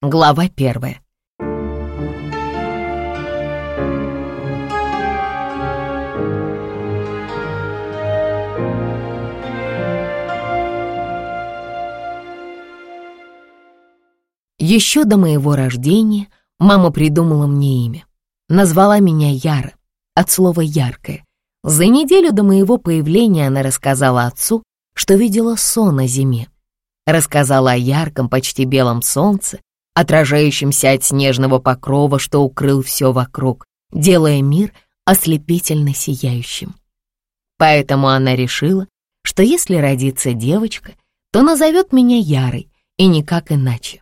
Глава первая. Еще до моего рождения мама придумала мне имя. Назвала меня Яра, от слова «яркое». За неделю до моего появления она рассказала отцу, что видела сон о зиме. Рассказала о ярком, почти белом солнце, отражающемся от снежного покрова, что укрыл все вокруг, делая мир ослепительно сияющим. Поэтому она решила, что если родится девочка, то назовет меня Ярой, и никак иначе.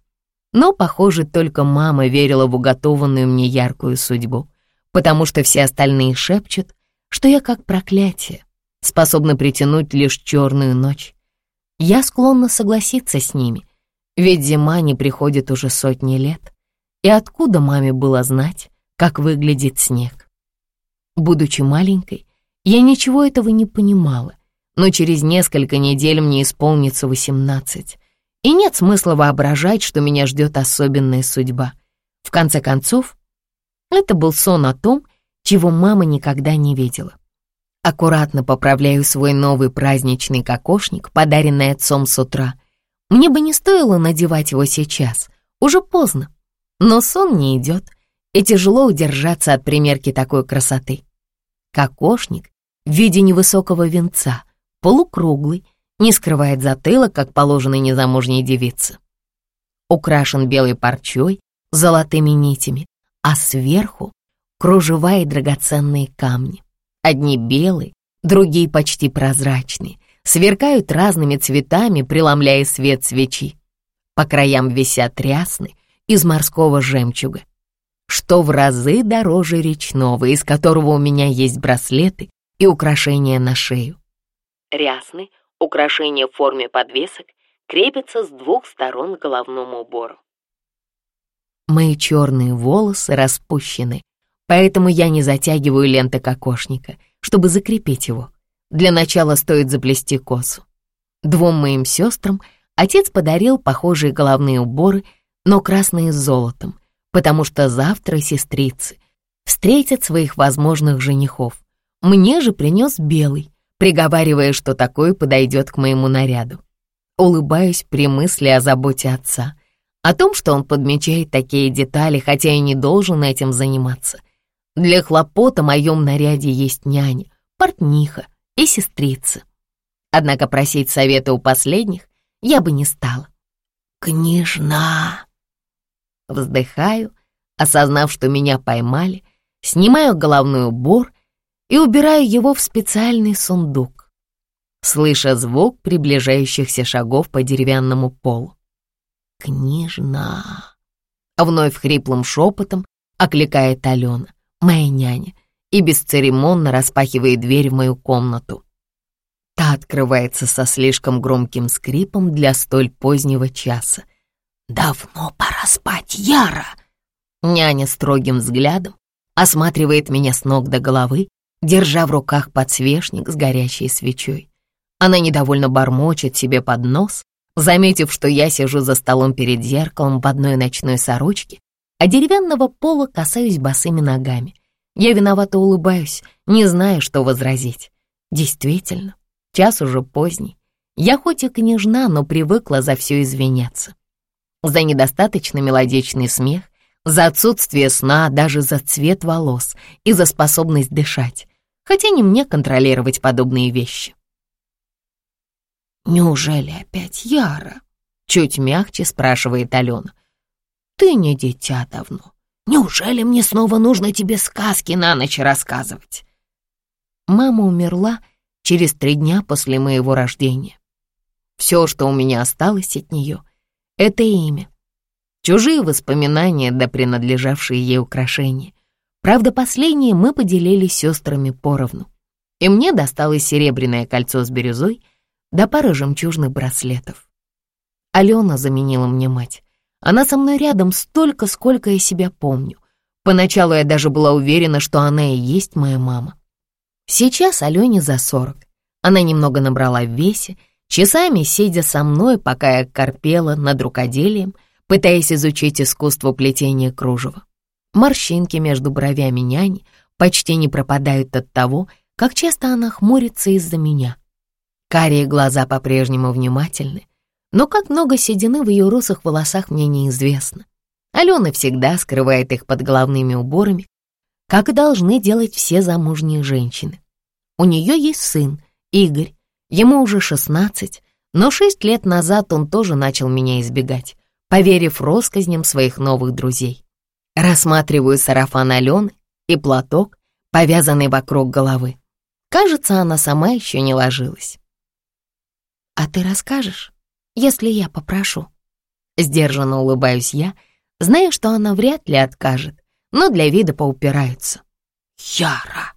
Но, похоже, только мама верила в уготованную мне яркую судьбу, потому что все остальные шепчут, что я как проклятие, способна притянуть лишь черную ночь. Я склонна согласиться с ними, ведь зима не приходит уже сотни лет. И откуда маме было знать, как выглядит снег? Будучи маленькой, я ничего этого не понимала, но через несколько недель мне исполнится восемнадцать, и нет смысла воображать, что меня ждет особенная судьба. В конце концов, это был сон о том, чего мама никогда не видела. Аккуратно поправляю свой новый праздничный кокошник, подаренный отцом с утра. Мне бы не стоило надевать его сейчас, уже поздно. Но сон не идет, и тяжело удержаться от примерки такой красоты. Кокошник в виде невысокого венца, полукруглый, не скрывает затылок, как положено незамужней девице. Украшен белой парчой, золотыми нитями, а сверху кружева и драгоценные камни. Одни белые, другие почти прозрачные, сверкают разными цветами, преломляя свет свечи. По краям висят рясны из морского жемчуга, что в разы дороже речного, из которого у меня есть браслеты и украшения на шею. Рясны, украшения в форме подвесок, крепятся с двух сторон к головному убору. Мои черные волосы распущены, поэтому я не затягиваю ленты кокошника, чтобы закрепить его. Для начала стоит заплести косу. Двум моим сестрам отец подарил похожие головные уборы, но красные с золотом, потому что завтра сестрицы встретят своих возможных женихов. Мне же принес белый, приговаривая, что такой подойдет к моему наряду. Улыбаюсь при мысли о заботе отца, о том, что он подмечает такие детали, хотя и не должен этим заниматься. Для хлопот о моем наряде есть няня, портниха и сестрица. Однако просить совета у последних я бы не стала. «Княжна!» Вздыхаю, осознав, что меня поймали, снимаю головной убор и убираю его в специальный сундук, слыша звук приближающихся шагов по деревянному полу. «Княжна!» Вновь хриплым шепотом окликает Алена моя няня, и бесцеремонно распахивает дверь в мою комнату. Та открывается со слишком громким скрипом для столь позднего часа. «Давно пора спать, Яра!» Няня строгим взглядом осматривает меня с ног до головы, держа в руках подсвечник с горящей свечой. Она недовольно бормочет себе под нос, заметив, что я сижу за столом перед зеркалом в одной ночной сорочке а деревянного пола касаюсь босыми ногами. Я виновато улыбаюсь, не зная, что возразить. Действительно, час уже поздний. Я хоть и княжна, но привыкла за все извиняться. За недостаточно мелодичный смех, за отсутствие сна, даже за цвет волос и за способность дышать. Хотя не мне контролировать подобные вещи. «Неужели опять Яра?» Чуть мягче спрашивает Алена. Ты не дитя давно. Неужели мне снова нужно тебе сказки на ночь рассказывать? Мама умерла через три дня после моего рождения. Все, что у меня осталось от нее, — это имя. Чужие воспоминания да принадлежавшие ей украшения. Правда, последние мы поделили с сестрами поровну. И мне досталось серебряное кольцо с бирюзой да пара жемчужных браслетов. Алена заменила мне мать. Она со мной рядом столько, сколько я себя помню. Поначалу я даже была уверена, что она и есть моя мама. Сейчас Алене за сорок. Она немного набрала в весе, часами сидя со мной, пока я корпела над рукоделием, пытаясь изучить искусство плетения кружева. Морщинки между бровями няни почти не пропадают от того, как часто она хмурится из-за меня. Карие глаза по-прежнему внимательны, но как много седины в ее русых волосах мне неизвестно. Алена всегда скрывает их под головными уборами, как должны делать все замужние женщины. У нее есть сын, Игорь, ему уже 16, но шесть лет назад он тоже начал меня избегать, поверив россказням своих новых друзей. Рассматриваю сарафан Алены и платок, повязанный вокруг головы. Кажется, она сама еще не ложилась. «А ты расскажешь, если я попрошу?» Сдержанно улыбаюсь я, зная, что она вряд ли откажет, но для вида поупираются. «Яра!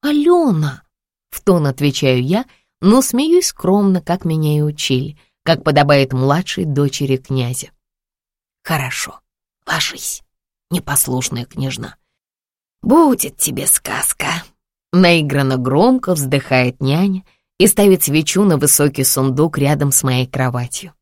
Алена!» — в тон отвечаю я, но смеюсь скромно, как меня и учили, как подобает младшей дочери князя. «Хорошо, ложись, непослушная княжна. Будет тебе сказка!» Наигранно громко вздыхает няня и ставит свечу на высокий сундук рядом с моей кроватью.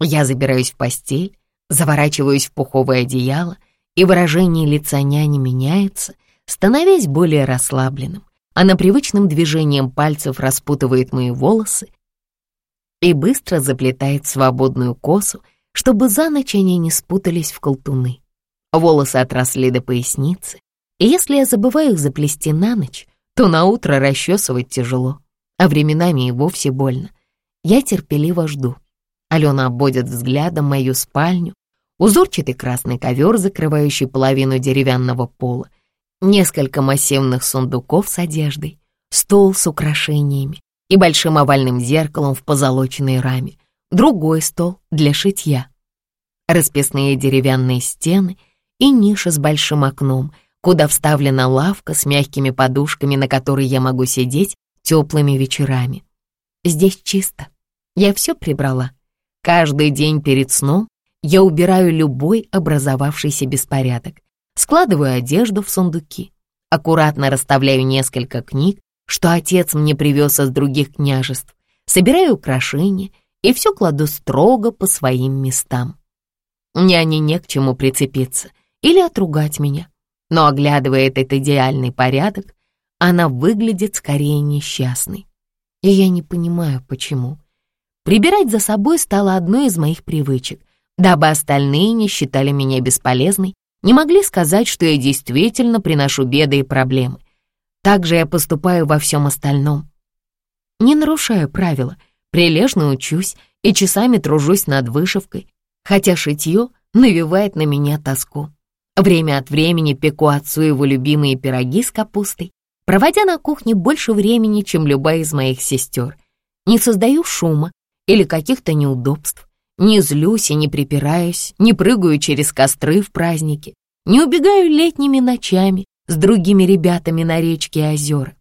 Я забираюсь в постель, заворачиваюсь в пуховое одеяло, и выражение лица няни меняется, становясь более расслабленным. Она привычным движением пальцев распутывает мои волосы и быстро заплетает свободную косу, чтобы за ночь они не спутались в колтуны. Волосы отросли до поясницы, и если я забываю их заплести на ночь, то на утро расчесывать тяжело, а временами и вовсе больно. Я терпеливо жду. Алена обводит взглядом мою спальню, узорчатый красный ковер, закрывающий половину деревянного пола, несколько массивных сундуков с одеждой, стол с украшениями и большим овальным зеркалом в позолоченной раме, другой стол для шитья, расписные деревянные стены и ниша с большим окном — куда вставлена лавка с мягкими подушками, на которой я могу сидеть теплыми вечерами. Здесь чисто. Я все прибрала. Каждый день перед сном я убираю любой образовавшийся беспорядок, складываю одежду в сундуки, аккуратно расставляю несколько книг, что отец мне привез из других княжеств, собираю украшения и все кладу строго по своим местам. Няне не к чему прицепиться или отругать меня но, оглядывая этот идеальный порядок, она выглядит скорее несчастной. И я не понимаю, почему. Прибирать за собой стало одной из моих привычек, дабы остальные не считали меня бесполезной, не могли сказать, что я действительно приношу беды и проблемы. Так же я поступаю во всем остальном. Не нарушаю правила, прилежно учусь и часами тружусь над вышивкой, хотя шитье навевает на меня тоску. Время от времени пеку отцу его любимые пироги с капустой, проводя на кухне больше времени, чем любая из моих сестер. Не создаю шума или каких-то неудобств, не злюсь и не припираюсь, не прыгаю через костры в праздники, не убегаю летними ночами с другими ребятами на речке и озера.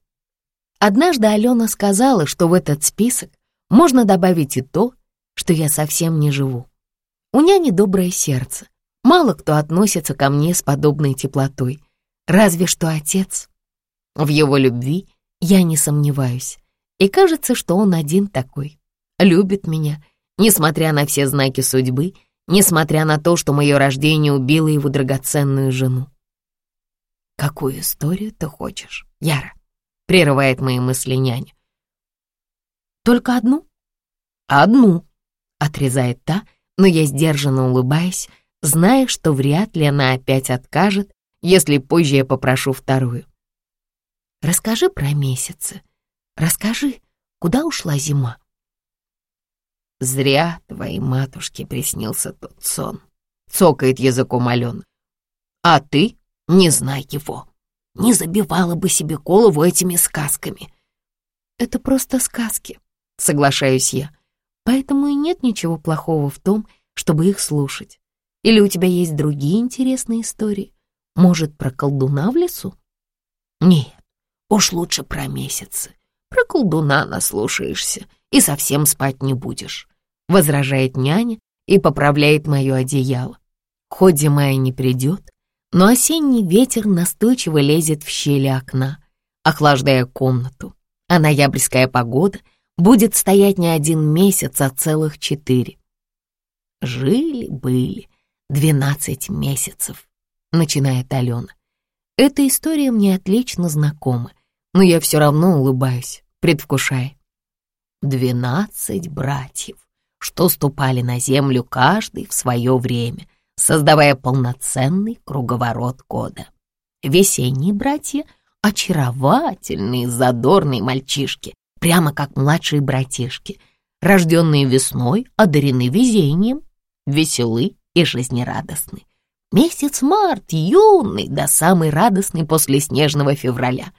Однажды Алена сказала, что в этот список можно добавить и то, что я совсем не живу. У няни доброе сердце, Мало кто относится ко мне с подобной теплотой, разве что отец. В его любви я не сомневаюсь, и кажется, что он один такой. Любит меня, несмотря на все знаки судьбы, несмотря на то, что мое рождение убило его драгоценную жену. «Какую историю ты хочешь, Яра?» — прерывает мои мысли няня. «Только одну?» «Одну», — отрезает та, но я сдержанно улыбаюсь, зная, что вряд ли она опять откажет, если позже я попрошу вторую. Расскажи про месяцы. Расскажи, куда ушла зима. Зря твоей матушке приснился тот сон, цокает языком Алена. А ты не знай его. Не забивала бы себе голову этими сказками. Это просто сказки, соглашаюсь я. Поэтому и нет ничего плохого в том, чтобы их слушать. Или у тебя есть другие интересные истории? Может, про колдуна в лесу? Нет, уж лучше про месяцы. Про колдуна наслушаешься и совсем спать не будешь. Возражает няня и поправляет мое одеяло. Хоть зима не придет, но осенний ветер настойчиво лезет в щели окна, охлаждая комнату, а ноябрьская погода будет стоять не один месяц, а целых четыре. Жили-были Двенадцать месяцев, начинает Алена. Эта история мне отлично знакома, но я все равно улыбаюсь, предвкушая. Двенадцать братьев, что ступали на землю каждый в свое время, создавая полноценный круговорот года. Весенние братья — очаровательные, задорные мальчишки, прямо как младшие братишки, рожденные весной, одарены везением, веселы и жизнерадостны. Месяц март юный, да самый радостный после снежного февраля.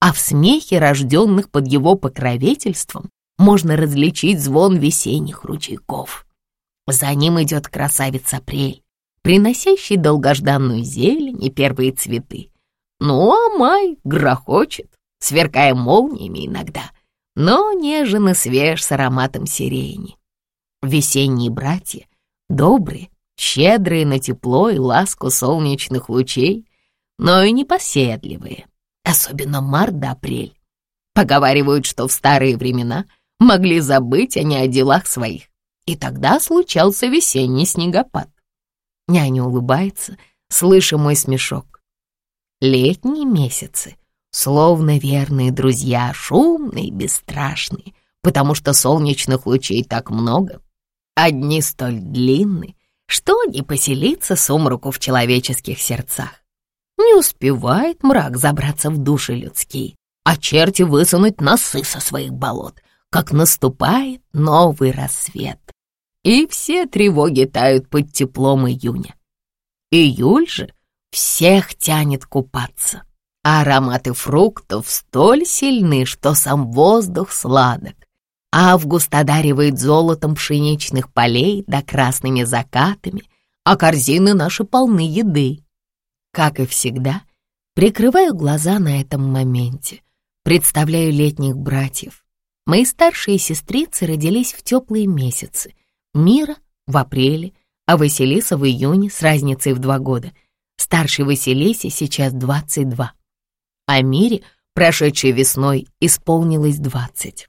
А в смехе рожденных под его покровительством можно различить звон весенних ручейков. За ним идет красавец апрель, приносящий долгожданную зелень и первые цветы. Ну а май грохочет, сверкая молниями иногда, но нежен и свеж с ароматом сирени. Весенние братья добрые, щедрые на тепло и ласку солнечных лучей, но и непоседливые, особенно март до апрель. Поговаривают, что в старые времена могли забыть они о делах своих, и тогда случался весенний снегопад. Няня улыбается, слыша мой смешок. Летние месяцы, словно верные друзья, шумные, бесстрашные, потому что солнечных лучей так много. Одни столь длинные, что не поселиться сумраку в человеческих сердцах. Не успевает мрак забраться в души людские, а черти высунуть носы со своих болот, как наступает новый рассвет. И все тревоги тают под теплом июня. Июль же всех тянет купаться, а ароматы фруктов столь сильны, что сам воздух сладок. Август одаривает золотом пшеничных полей да красными закатами, а корзины наши полны еды. Как и всегда, прикрываю глаза на этом моменте, представляю летних братьев. Мои старшие сестрицы родились в теплые месяцы. Мира в апреле, а Василиса в июне с разницей в два года. Старшей Василисе сейчас 22. А Мире, прошедшей весной, исполнилось 20.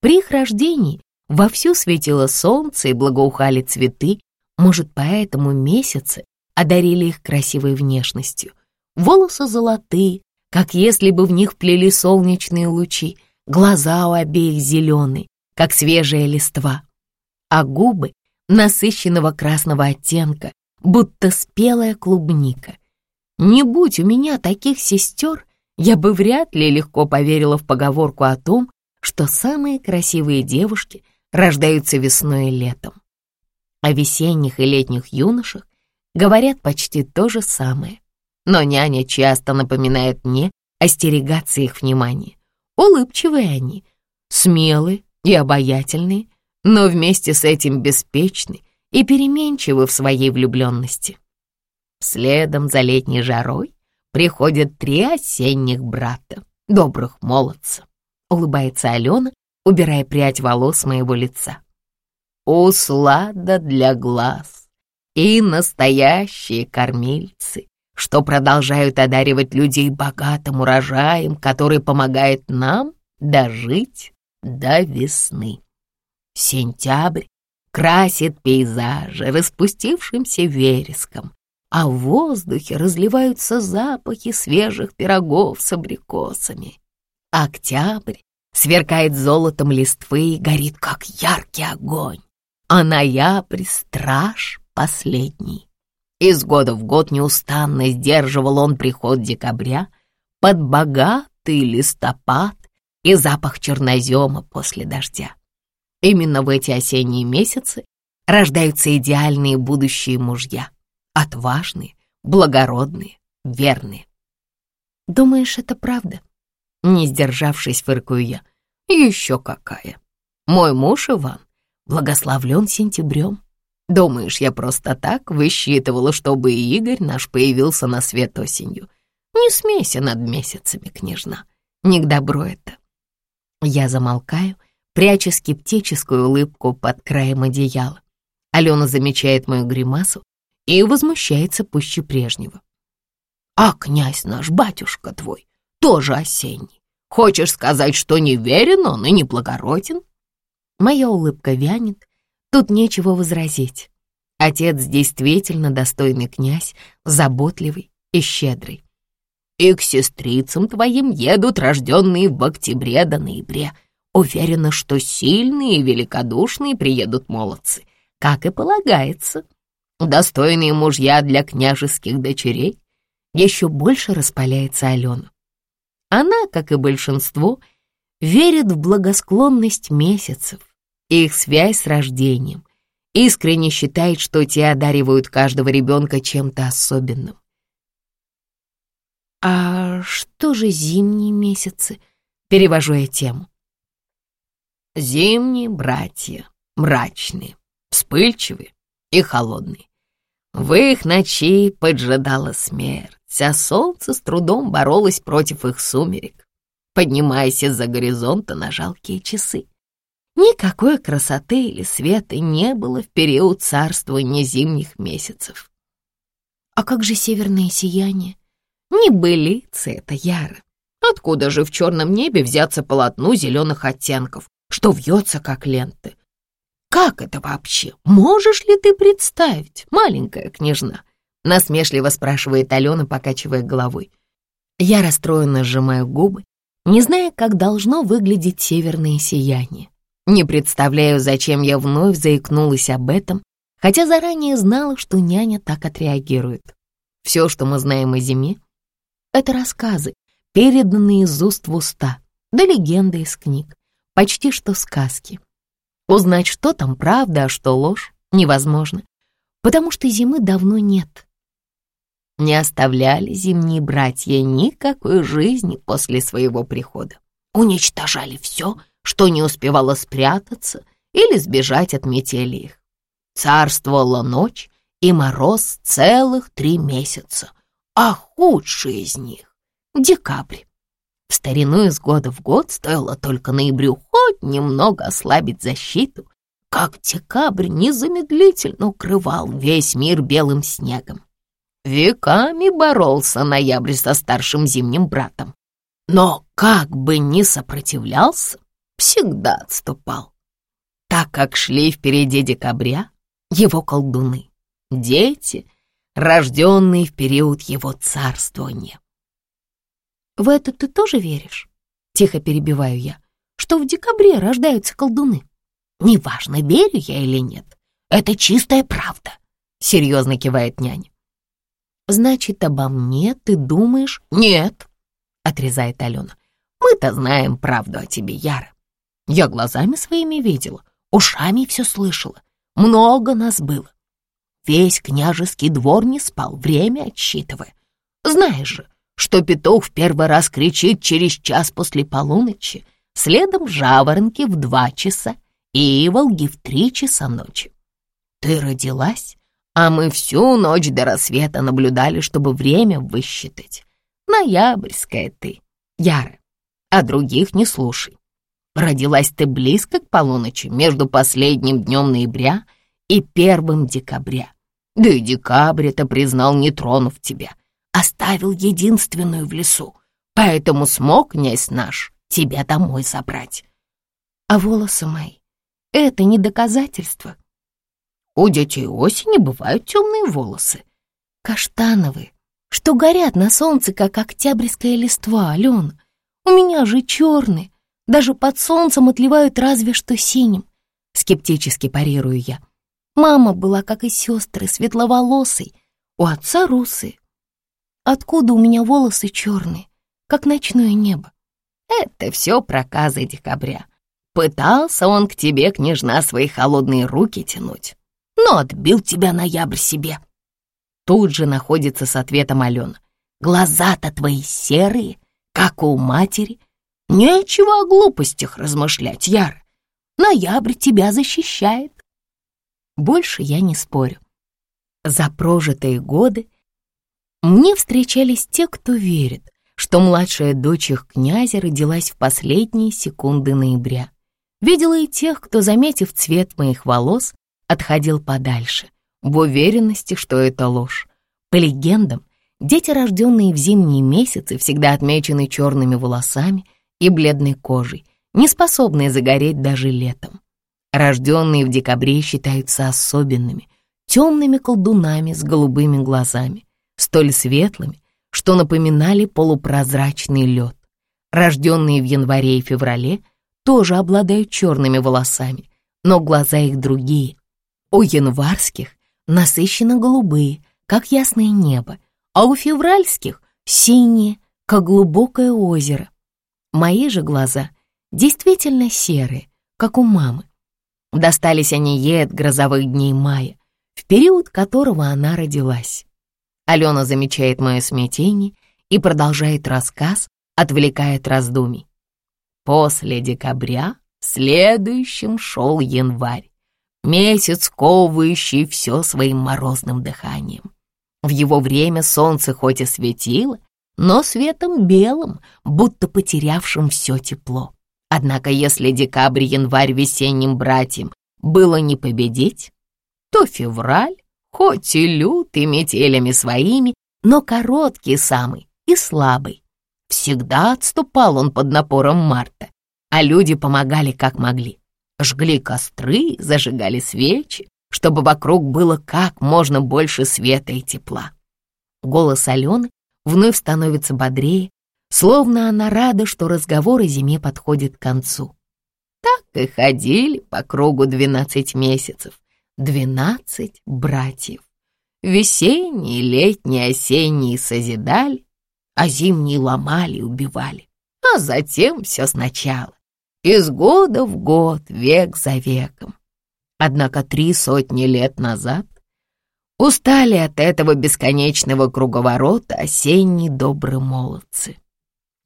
При их рождении вовсю светило солнце и благоухали цветы, может, поэтому месяцы одарили их красивой внешностью. Волосы золотые, как если бы в них плели солнечные лучи, глаза у обеих зеленые, как свежая листва, а губы насыщенного красного оттенка, будто спелая клубника. Не будь у меня таких сестер, я бы вряд ли легко поверила в поговорку о том, что самые красивые девушки рождаются весной и летом. О весенних и летних юношах говорят почти то же самое. Но няня часто напоминает мне остерегаться их внимания. Улыбчивые они, смелые и обаятельные, но вместе с этим беспечны и переменчивы в своей влюбленности. Следом за летней жарой приходят три осенних брата, добрых молодца улыбается Алена, убирая прядь волос моего лица. Услада для глаз и настоящие кормильцы, что продолжают одаривать людей богатым урожаем, который помогает нам дожить до весны. Сентябрь красит пейзажи распустившимся вереском, а в воздухе разливаются запахи свежих пирогов с абрикосами. Октябрь сверкает золотом листвы и горит, как яркий огонь, а ноябрь — страж последний. Из года в год неустанно сдерживал он приход декабря под богатый листопад и запах чернозема после дождя. Именно в эти осенние месяцы рождаются идеальные будущие мужья, отважные, благородные, верные. Думаешь, это правда? Не сдержавшись, фыркую я. Еще какая. Мой муж Иван благословлен сентябрем. Думаешь, я просто так высчитывала, чтобы и Игорь наш появился на свет осенью? Не смейся над месяцами, княжна. Не к добру это. Я замолкаю, пряча скептическую улыбку под краем одеяла. Алена замечает мою гримасу и возмущается пуще прежнего. «А князь наш, батюшка твой, тоже осенний. Хочешь сказать, что не верен он и не благороден?» Моя улыбка вянет, тут нечего возразить. Отец действительно достойный князь, заботливый и щедрый. И к сестрицам твоим едут рожденные в октябре до ноябре. Уверена, что сильные и великодушные приедут молодцы, как и полагается. Достойные мужья для княжеских дочерей. Еще больше распаляется Алена. Она, как и большинство, верит в благосклонность месяцев их связь с рождением, искренне считает, что те одаривают каждого ребенка чем-то особенным. «А что же зимние месяцы?» — перевожу я тему. «Зимние братья, мрачные, вспыльчивые и холодные. В их ночи поджидала смерть, а солнце с трудом боролось против их сумерек, поднимаясь из-за горизонта на жалкие часы. Никакой красоты или света не было в период царствования зимних месяцев. А как же северное сияние? Небылица это, Яра. Откуда же в черном небе взяться полотну зеленых оттенков, что вьется, как ленты? Как это вообще? Можешь ли ты представить, маленькая княжна? Насмешливо спрашивает Алена, покачивая головой. Я расстроенно сжимаю губы, не зная, как должно выглядеть северное сияние. Не представляю, зачем я вновь заикнулась об этом, хотя заранее знала, что няня так отреагирует. Все, что мы знаем о зиме, это рассказы, переданные из уст в уста, да легенды из книг, почти что сказки. Узнать, что там правда, а что ложь, невозможно, потому что зимы давно нет. Не оставляли зимние братья никакой жизни после своего прихода. Уничтожали все, что не успевало спрятаться или сбежать от метели их. Царствовала ночь и мороз целых три месяца, а худший из них — декабрь. В старину из года в год стоило только ноябрю хоть немного ослабить защиту, как декабрь незамедлительно укрывал весь мир белым снегом. Веками боролся ноябрь со старшим зимним братом, но как бы ни сопротивлялся, всегда отступал, так как шли впереди декабря его колдуны, дети, рожденные в период его царствования. В это ты тоже веришь? Тихо перебиваю я, что в декабре рождаются колдуны. Неважно, верю я или нет, это чистая правда, серьезно кивает няня. Значит, обо мне ты думаешь? Нет, отрезает Алена. Мы-то знаем правду о тебе, Яра. Я глазами своими видела, ушами все слышала. Много нас было. Весь княжеский двор не спал, время отсчитывая. Знаешь же, что петух в первый раз кричит через час после полуночи, следом жаворонки в два часа и иволги в три часа ночи. Ты родилась, а мы всю ночь до рассвета наблюдали, чтобы время высчитать. Ноябрьская ты, Яра, а других не слушай. Родилась ты близко к полуночи, между последним днем ноября и первым декабря. Да и декабрь это признал, не тронув тебя, оставил единственную в лесу, поэтому смог князь наш тебя домой забрать. А волосы мои — это не доказательство. У детей осени бывают темные волосы, каштановые, что горят на солнце, как октябрьская листва, Алена. У меня же черные, даже под солнцем отливают разве что синим. Скептически парирую я. Мама была, как и сестры, светловолосой, у отца русые. Откуда у меня волосы черные, как ночное небо? Это все проказы декабря. Пытался он к тебе, княжна, свои холодные руки тянуть, но отбил тебя ноябрь себе. Тут же находится с ответом Алена. Глаза-то твои серые, как у матери. Нечего о глупостях размышлять, Яр. Ноябрь тебя защищает. Больше я не спорю. За прожитые годы мне встречались те, кто верит, что младшая дочь их князя родилась в последние секунды ноября. Видела и тех, кто, заметив цвет моих волос, отходил подальше, в уверенности, что это ложь. По легендам, дети, рожденные в зимние месяцы, всегда отмечены черными волосами и бледной кожей, не способные загореть даже летом. Рожденные в декабре считаются особенными, темными колдунами с голубыми глазами, столь светлыми, что напоминали полупрозрачный лед. Рожденные в январе и феврале тоже обладают черными волосами, но глаза их другие. У январских насыщенно голубые, как ясное небо, а у февральских — синие, как глубокое озеро. Мои же глаза действительно серые, как у мамы. Достались они ей от грозовых дней мая, в период которого она родилась. Алена замечает мое смятение и продолжает рассказ, отвлекая от раздумий. После декабря следующим шел январь, месяц, ковывающий все своим морозным дыханием. В его время солнце хоть и светило, но светом белым, будто потерявшим все тепло. Однако если декабрь-январь весенним братьям было не победить, то февраль, хоть и лютый метелями своими, но короткий самый и слабый. Всегда отступал он под напором марта, а люди помогали как могли. Жгли костры, зажигали свечи, чтобы вокруг было как можно больше света и тепла. Голос Алены вновь становится бодрее, словно она рада, что разговор о зиме подходит к концу. Так и ходили по кругу двенадцать месяцев, двенадцать братьев. Весенние, летние, осенние созидали, а зимние ломали и убивали. А затем все сначала, из года в год, век за веком. Однако три сотни лет назад устали от этого бесконечного круговорота осенние добрые молодцы.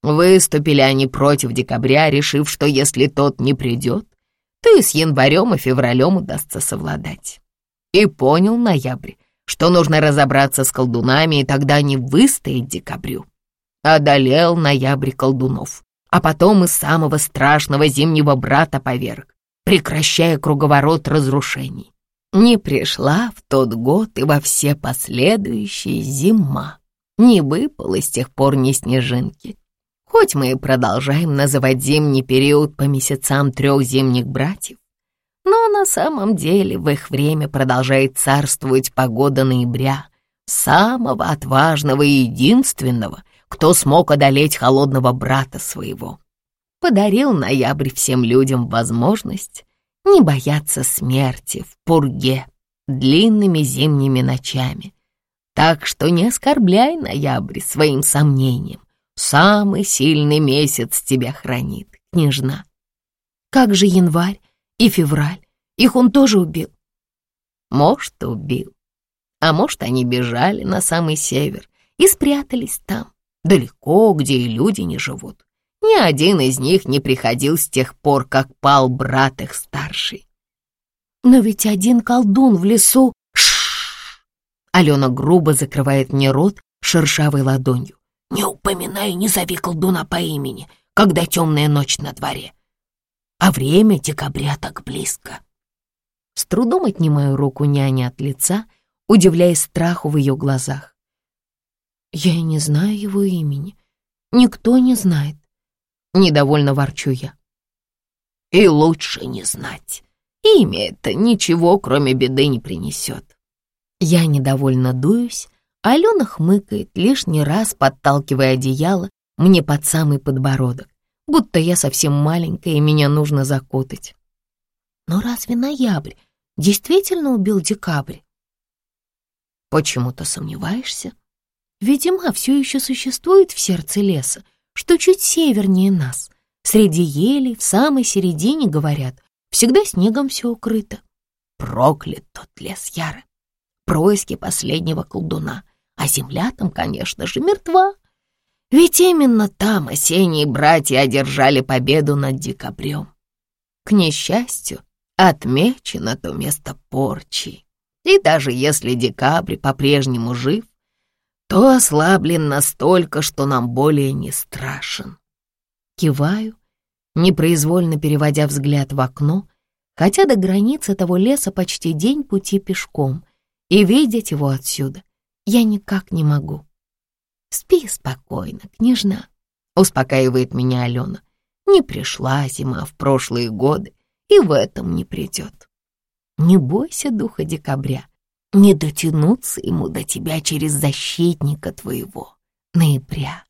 Выступили они против декабря, решив, что если тот не придет, то и с январем и февралем удастся совладать. И понял ноябрь, что нужно разобраться с колдунами, и тогда не выстоять декабрю. Одолел ноябрь колдунов, а потом и самого страшного зимнего брата поверг, прекращая круговорот разрушений. Не пришла в тот год и во все последующие зима. Не выпало с тех пор ни снежинки. Хоть мы и продолжаем называть зимний период по месяцам трех зимних братьев, но на самом деле в их время продолжает царствовать погода ноября, самого отважного и единственного, кто смог одолеть холодного брата своего. Подарил ноябрь всем людям возможность не бояться смерти в пурге длинными зимними ночами. Так что не оскорбляй ноябрь своим сомнением. Самый сильный месяц тебя хранит, княжна. Как же январь и февраль? Их он тоже убил. Может, убил. А может, они бежали на самый север и спрятались там, далеко, где и люди не живут. Ни один из них не приходил с тех пор, как пал брат их старший. Но ведь один колдун в лесу... Шш! Алена грубо закрывает мне рот шершавой ладонью. Не упоминай, не зови колдуна по имени, когда темная ночь на дворе. А время декабря так близко. С трудом отнимаю руку няни от лица, удивляясь страху в ее глазах. Я и не знаю его имени. Никто не знает. Недовольно ворчу я. И лучше не знать. Имя это ничего, кроме беды, не принесет. Я недовольно дуюсь, Алена хмыкает, лишний раз подталкивая одеяло мне под самый подбородок, будто я совсем маленькая и меня нужно закутать. Но разве ноябрь действительно убил декабрь? Почему-то сомневаешься? Видимо, все еще существует в сердце леса, что чуть севернее нас. Среди елей, в самой середине, говорят, всегда снегом все укрыто. Проклят тот лес Яры. Происки последнего колдуна — а земля там, конечно же, мертва. Ведь именно там осенние братья одержали победу над декабрем. К несчастью, отмечено то место порчи. И даже если декабрь по-прежнему жив, то ослаблен настолько, что нам более не страшен. Киваю, непроизвольно переводя взгляд в окно, хотя до границы того леса почти день пути пешком, и видеть его отсюда я никак не могу. Спи спокойно, княжна, успокаивает меня Алена. Не пришла зима в прошлые годы и в этом не придет. Не бойся духа декабря. Не дотянуться ему до тебя через защитника твоего, ноября.